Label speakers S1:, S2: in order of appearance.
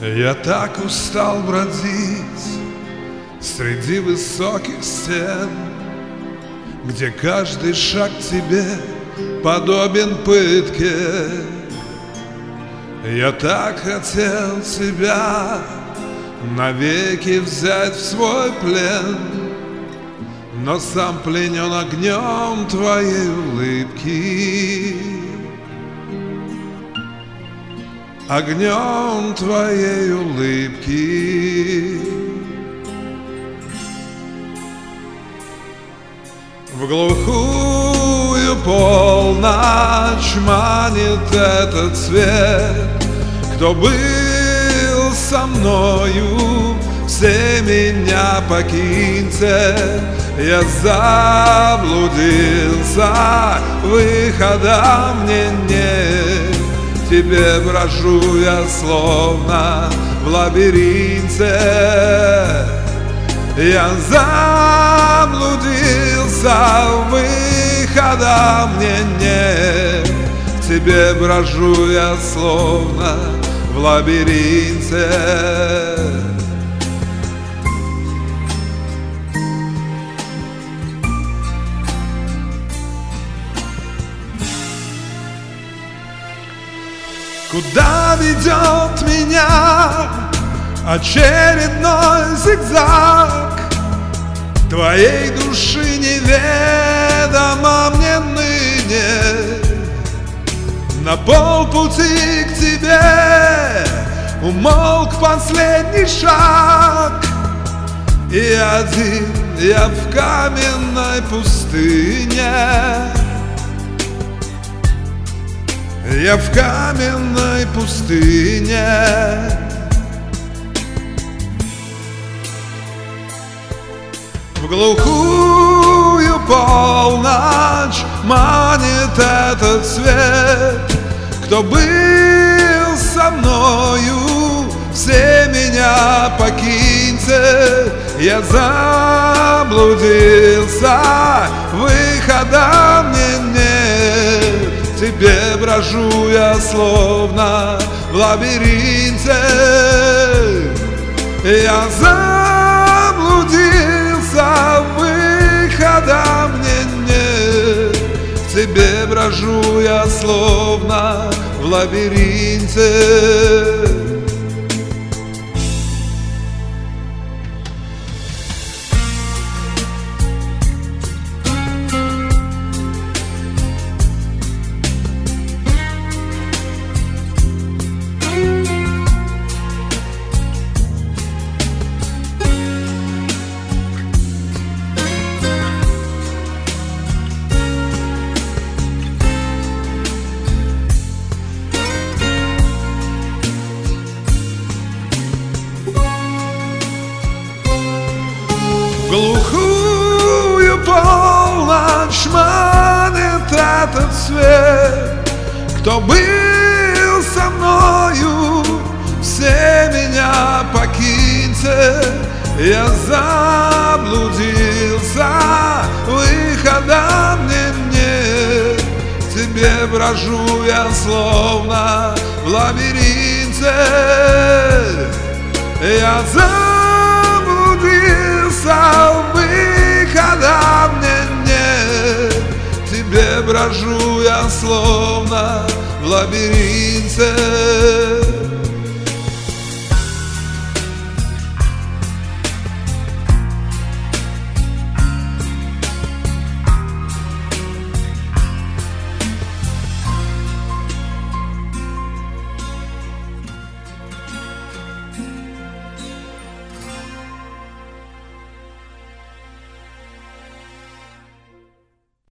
S1: Я так устал бродить Среди высоких стен Где каждый шаг тебе Подобен пытке. Я так хотел тебя Навеки взять в свой плен. Но сам пленен огнем твоей улыбки огнем твоей улыбки. В глухую полночь манит этот свет, Кто был со мною, все меня покиньте, Я заблудился, выхода мне нет. Тебе брожу я словно в лабиринте. Я заблудился, выхода мне нет. Тебе брожу я словно в лабиринте Куда ведет меня очередной зигзаг? Твоей души неведомо мне ныне. На полпути к тебе умолк последний шаг. И один я в каменной пустыне я в каменной пустыне. В глухую полночь манит этот свет. Кто был со мною, все меня покиньте. Я заблудился, выхода мне брожу я словно в лабиринте. Я заблудился, выхода мне нет. К тебе брожу я словно в лабиринте манит этот свет. Кто был со мною, все меня покиньте. Я заблудился, выхода мне нет. Тебе брожу я словно в лабиринте брожу я словно в лабиринте